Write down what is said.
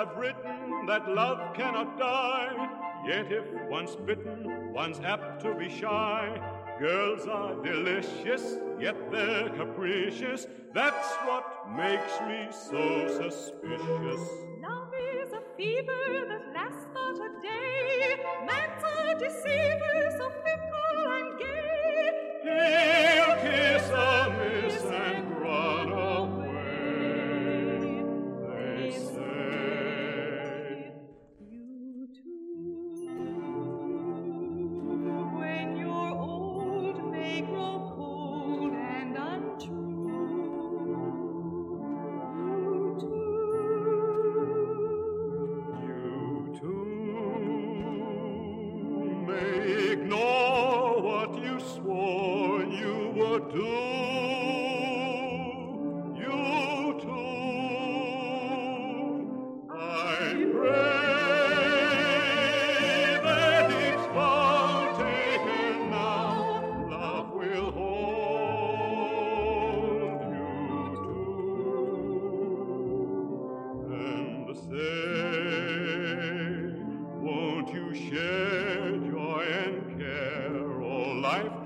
have written that love cannot die. Yet if once bitten, one's apt to be shy. Girls are delicious, yet they're capricious. That's what makes me so suspicious. Love is a fever that lasts but a day. Man's a deceiver, ignore what you swore you would do. life